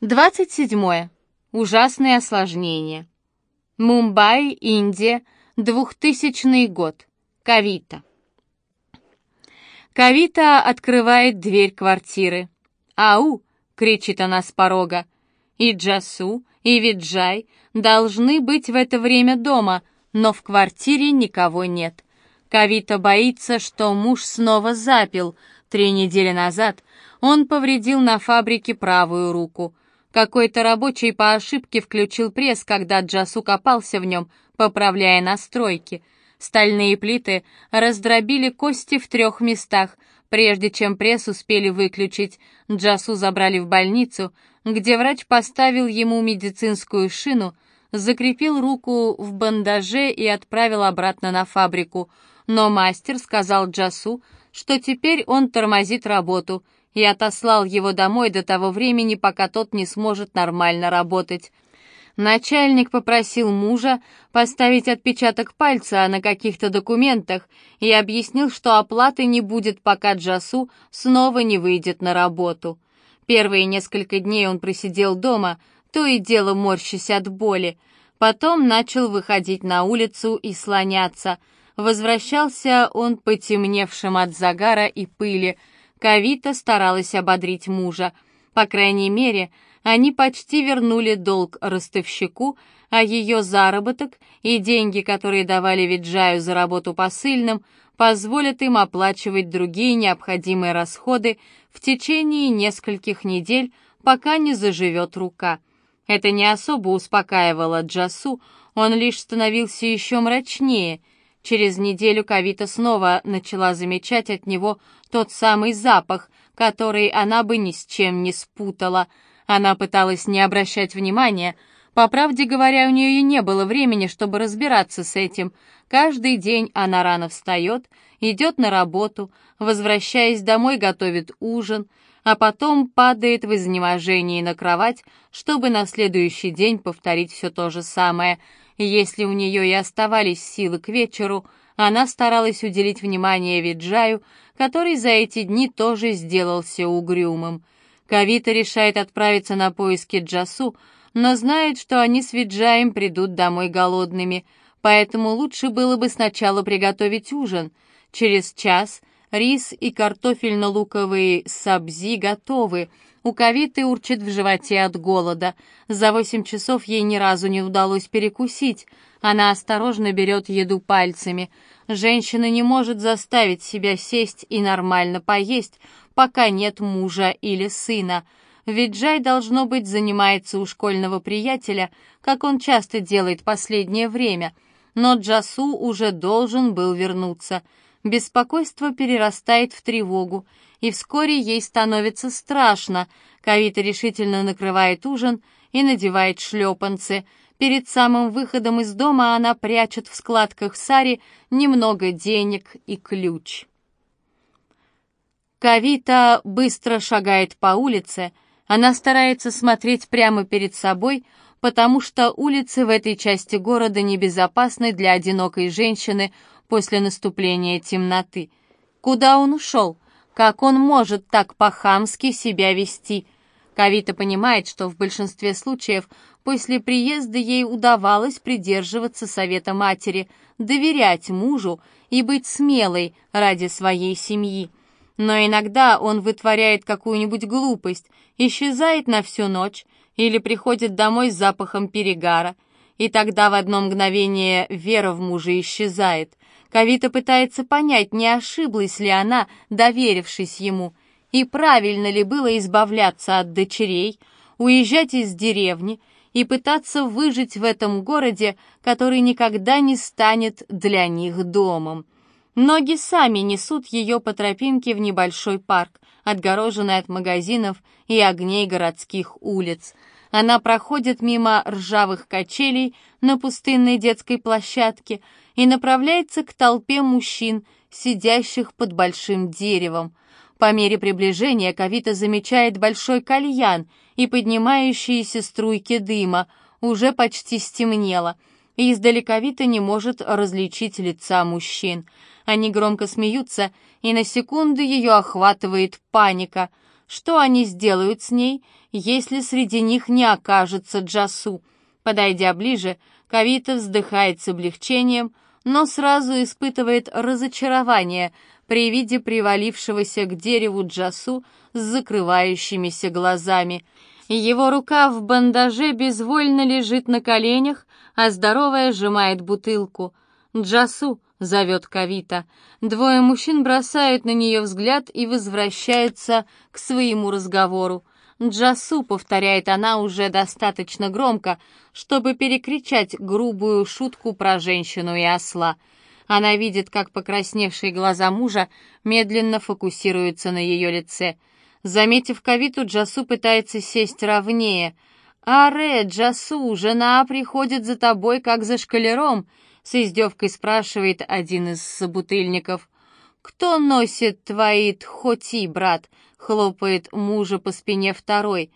27. Ужасные осложнения. Мумбаи, Индия, 2000 год. Кавита. Кавита открывает дверь квартиры. «Ау!» — кричит она с порога. И Джасу, и Виджай должны быть в это время дома, но в квартире никого нет. Кавита боится, что муж снова запил. Три недели назад он повредил на фабрике правую руку. Какой-то рабочий по ошибке включил пресс, когда Джасу копался в нем, поправляя настройки. Стальные плиты раздробили кости в трех местах. Прежде чем пресс успели выключить, Джасу забрали в больницу, где врач поставил ему медицинскую шину, закрепил руку в бандаже и отправил обратно на фабрику. Но мастер сказал Джасу, что теперь он тормозит работу, и отослал его домой до того времени, пока тот не сможет нормально работать. Начальник попросил мужа поставить отпечаток пальца на каких-то документах и объяснил, что оплаты не будет, пока Джасу снова не выйдет на работу. Первые несколько дней он просидел дома, то и дело морщась от боли. Потом начал выходить на улицу и слоняться. Возвращался он потемневшим от загара и пыли. Кавита старалась ободрить мужа. По крайней мере, они почти вернули долг ростовщику, а ее заработок и деньги, которые давали Виджаю за работу посыльным, позволят им оплачивать другие необходимые расходы в течение нескольких недель, пока не заживет рука. Это не особо успокаивало Джасу, он лишь становился еще мрачнее. Через неделю Кавита снова начала замечать от него тот самый запах, который она бы ни с чем не спутала — она пыталась не обращать внимания. По правде говоря, у нее и не было времени, чтобы разбираться с этим. Каждый день она рано встает, идет на работу, возвращаясь домой, готовит ужин, а потом падает в изнеможении на кровать, чтобы на следующий день повторить все то же самое. Если у нее и оставались силы к вечеру, она старалась уделить внимание Виджаю, который за эти дни тоже сделался угрюмым. Кавита решает отправиться на поиски Джасу, но знает, что они с Виджаем придут домой голодными, поэтому лучше было бы сначала приготовить ужин. Через час рис и картофельно-луковые сабзи готовы. У Кавиты урчит в животе от голода. За восемь часов ей ни разу не удалось перекусить. Она осторожно берет еду пальцами. Женщина не может заставить себя сесть и нормально поесть, пока нет мужа или сына. Ведь Джай, должно быть, занимается у школьного приятеля, как он часто делает последнее время. Но Джасу уже должен был вернуться. Беспокойство перерастает в тревогу, и вскоре ей становится страшно. Кавита решительно накрывает ужин и надевает шлепанцы. Перед самым выходом из дома она прячет в складках сари немного денег и ключ. Кавита быстро шагает по улице, она старается смотреть прямо перед собой, потому что улицы в этой части города небезопасны для одинокой женщины после наступления темноты. Куда он ушел? Как он может так по-хамски себя вести? Кавита понимает, что в большинстве случаев после приезда ей удавалось придерживаться совета матери, доверять мужу и быть смелой ради своей семьи. Но иногда он вытворяет какую-нибудь глупость, исчезает на всю ночь или приходит домой с запахом перегара, и тогда в одно мгновение вера в мужа исчезает. Кавита пытается понять, не ошиблась ли она, доверившись ему, и правильно ли было избавляться от дочерей, уезжать из деревни и пытаться выжить в этом городе, который никогда не станет для них домом. Ноги сами несут ее по тропинке в небольшой парк, отгороженный от магазинов и огней городских улиц. Она проходит мимо ржавых качелей на пустынной детской площадке и направляется к толпе мужчин, сидящих под большим деревом. По мере приближения Кавита замечает большой кальян и поднимающиеся струйки дыма. Уже почти стемнело, и издалека Вита не может различить лица мужчин. Они громко смеются, и на секунду ее охватывает паника. Что они сделают с ней, если среди них не окажется Джасу? Подойдя ближе, Кавита вздыхает с облегчением, но сразу испытывает разочарование при виде привалившегося к дереву Джасу с закрывающимися глазами. Его рука в бандаже безвольно лежит на коленях, а здоровая сжимает бутылку. «Джасу!» — зовет Кавита. Двое мужчин бросают на нее взгляд и возвращаются к своему разговору. «Джасу», — повторяет она уже достаточно громко, чтобы перекричать грубую шутку про женщину и осла. Она видит, как покрасневшие глаза мужа медленно фокусируются на ее лице. Заметив Кавиту, Джасу пытается сесть ровнее. «Аре, Джасу, жена приходит за тобой, как за шкалером», — с издевкой спрашивает один из собутыльников. «Кто носит твои тхоти, брат?» — хлопает мужа по спине второй.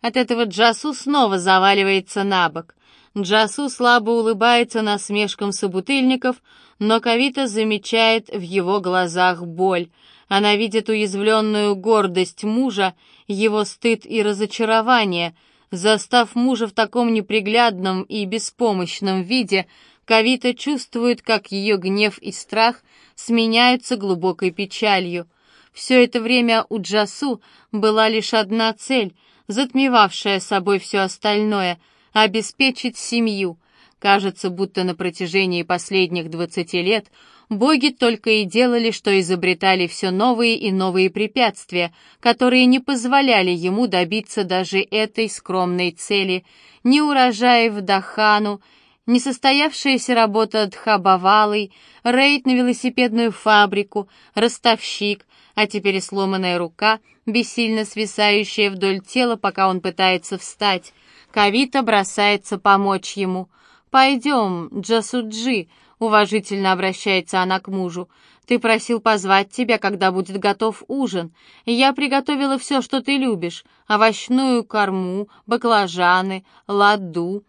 От этого Джасу снова заваливается на бок. Джасу слабо улыбается насмешкам собутыльников, но Кавита замечает в его глазах боль. Она видит уязвленную гордость мужа, его стыд и разочарование. Застав мужа в таком неприглядном и беспомощном виде, Кавита чувствует, как ее гнев и страх сменяются глубокой печалью. Все это время у Джасу была лишь одна цель, затмевавшая собой все остальное — обеспечить семью. Кажется, будто на протяжении последних двадцати лет боги только и делали, что изобретали все новые и новые препятствия, которые не позволяли ему добиться даже этой скромной цели. Ни урожаев Дахану, несостоявшаяся работа Дхабавалой, рейд на велосипедную фабрику, ростовщик, а теперь сломанная рука, бессильно свисающая вдоль тела, пока он пытается встать. Кавита бросается помочь ему. «Пойдем, Джасуджи», — уважительно обращается она к мужу. «Ты просил позвать тебя, когда будет готов ужин. Я приготовила все, что ты любишь. Овощную корму, баклажаны, ладу».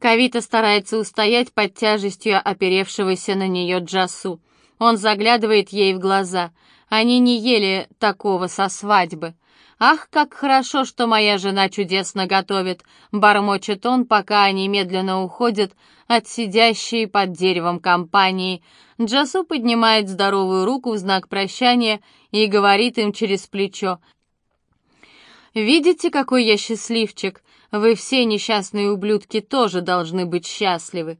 Кавита старается устоять под тяжестью оперевшегося на нее Джасу. Он заглядывает ей в глаза. Они не ели такого со свадьбы. «Ах, как хорошо, что моя жена чудесно готовит!» — бормочет он, пока они медленно уходят от сидящей под деревом компании. Джасу поднимает здоровую руку в знак прощания и говорит им через плечо. «Видите, какой я счастливчик? Вы все несчастные ублюдки тоже должны быть счастливы».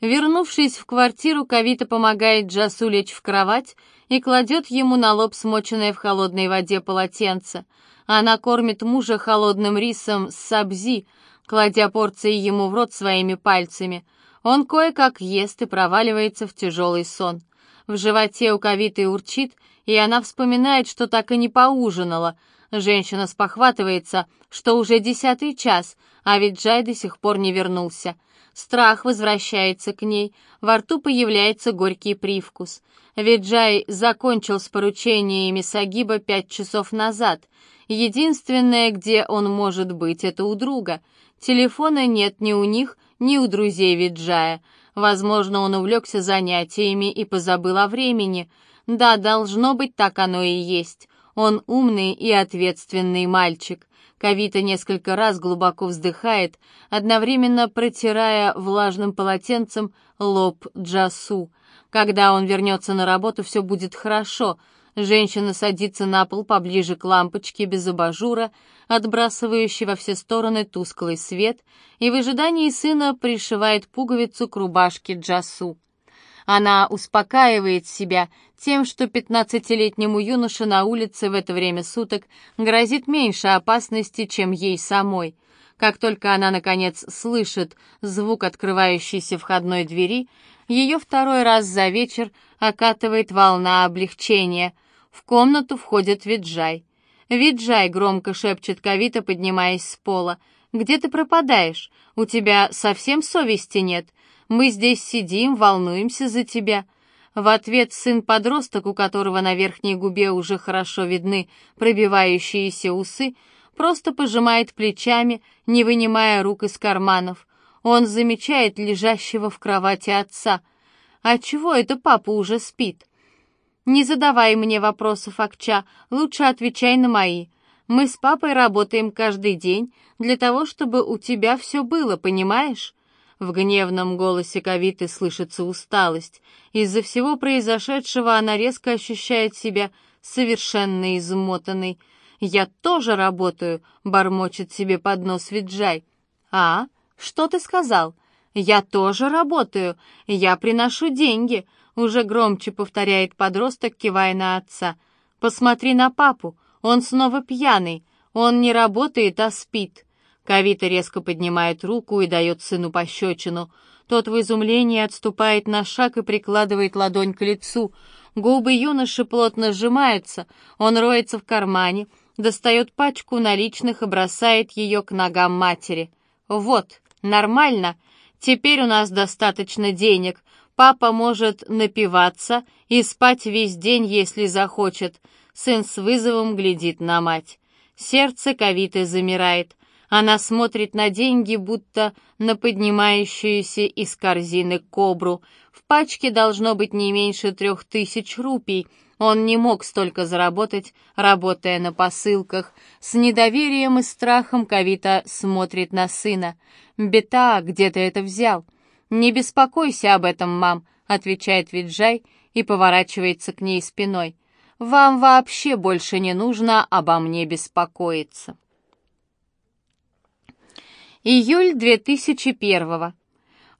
Вернувшись в квартиру, Кавита помогает Джасу лечь в кровать и кладет ему на лоб смоченное в холодной воде полотенце. Она кормит мужа холодным рисом с сабзи, кладя порции ему в рот своими пальцами. Он кое-как ест и проваливается в тяжелый сон. В животе у Кавиты урчит, и она вспоминает, что так и не поужинала. Женщина спохватывается, что уже десятый час, а ведь Джай до сих пор не вернулся. Страх возвращается к ней, во рту появляется горький привкус. Виджай закончил с поручениями Сагиба пять часов назад. Единственное, где он может быть, это у друга. Телефона нет ни у них, ни у друзей Виджая. Возможно, он увлекся занятиями и позабыл о времени. Да, должно быть, так оно и есть. Он умный и ответственный мальчик. Кавита несколько раз глубоко вздыхает, одновременно протирая влажным полотенцем лоб Джасу. Когда он вернется на работу, все будет хорошо. Женщина садится на пол поближе к лампочке без абажура, отбрасывающей во все стороны тусклый свет, и в ожидании сына пришивает пуговицу к рубашке Джасу. Она успокаивает себя тем, что пятнадцатилетнему юноше на улице в это время суток грозит меньше опасности, чем ей самой. Как только она, наконец, слышит звук открывающейся входной двери, ее второй раз за вечер окатывает волна облегчения. В комнату входит Виджай. «Виджай», — громко шепчет Кавита, поднимаясь с пола, — «где ты пропадаешь? У тебя совсем совести нет? Мы здесь сидим, волнуемся за тебя». В ответ сын-подросток, у которого на верхней губе уже хорошо видны пробивающиеся усы, просто пожимает плечами, не вынимая рук из карманов. Он замечает лежащего в кровати отца. «А чего это папа уже спит?» «Не задавай мне вопросов, Акча, лучше отвечай на мои. Мы с папой работаем каждый день для того, чтобы у тебя все было, понимаешь?» В гневном голосе Кавиты слышится усталость. Из-за всего произошедшего она резко ощущает себя совершенно измотанной. «Я тоже работаю», — бормочет себе под нос Виджай. «А? Что ты сказал?» «Я тоже работаю. Я приношу деньги», — уже громче повторяет подросток, кивая на отца. «Посмотри на папу. Он снова пьяный. Он не работает, а спит». Кавита резко поднимает руку и дает сыну пощечину. Тот в изумлении отступает на шаг и прикладывает ладонь к лицу. Губы юноши плотно сжимаются, он роется в кармане, достает пачку наличных и бросает ее к ногам матери. «Вот, нормально. Теперь у нас достаточно денег. Папа может напиваться и спать весь день, если захочет». Сын с вызовом глядит на мать. Сердце Кавиты замирает. Она смотрит на деньги, будто на поднимающуюся из корзины кобру. В пачке должно быть не меньше трех тысяч рупий. Он не мог столько заработать, работая на посылках. С недоверием и страхом Кавита смотрит на сына. «Бета, где ты это взял?» «Не беспокойся об этом, мам», — отвечает Виджай и поворачивается к ней спиной. «Вам вообще больше не нужно обо мне беспокоиться». Июль 2001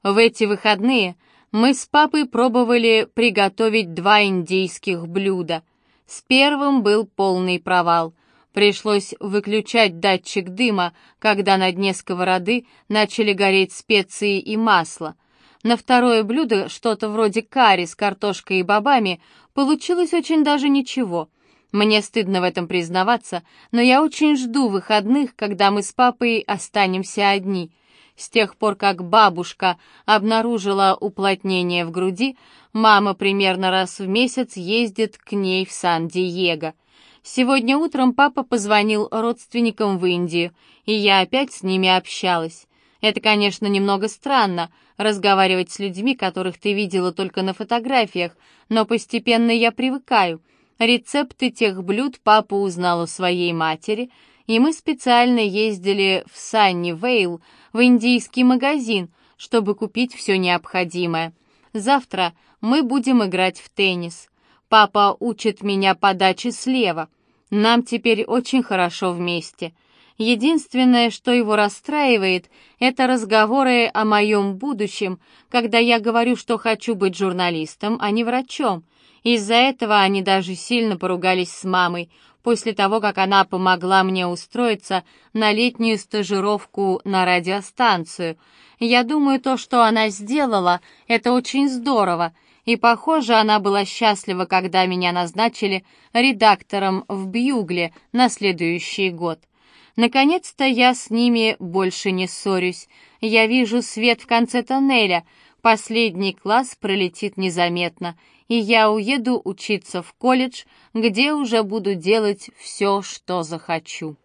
В эти выходные мы с папой пробовали приготовить два индийских блюда. С первым был полный провал. Пришлось выключать датчик дыма, когда на дне сковороды начали гореть специи и масло. На второе блюдо, что-то вроде карри с картошкой и бобами, получилось очень даже ничего — мне стыдно в этом признаваться, но я очень жду выходных, когда мы с папой останемся одни. С тех пор, как бабушка обнаружила уплотнение в груди, мама примерно раз в месяц ездит к ней в Сан-Диего. Сегодня утром папа позвонил родственникам в Индию, и я опять с ними общалась. Это, конечно, немного странно, разговаривать с людьми, которых ты видела только на фотографиях, но постепенно я привыкаю — Рецепты тех блюд папа узнал у своей матери, и мы специально ездили в Санни-Вейл, в индийский магазин, чтобы купить все необходимое. Завтра мы будем играть в теннис. Папа учит меня подаче слева. Нам теперь очень хорошо вместе. Единственное, что его расстраивает, это разговоры о моем будущем, когда я говорю, что хочу быть журналистом, а не врачом. Из-за этого они даже сильно поругались с мамой, после того, как она помогла мне устроиться на летнюю стажировку на радиостанцию. Я думаю, то, что она сделала, это очень здорово, и, похоже, она была счастлива, когда меня назначили редактором в «Бьюгле» на следующий год. Наконец-то я с ними больше не ссорюсь. Я вижу свет в конце тоннеля. Последний класс пролетит незаметно, и я уеду учиться в колледж, где уже буду делать все, что захочу.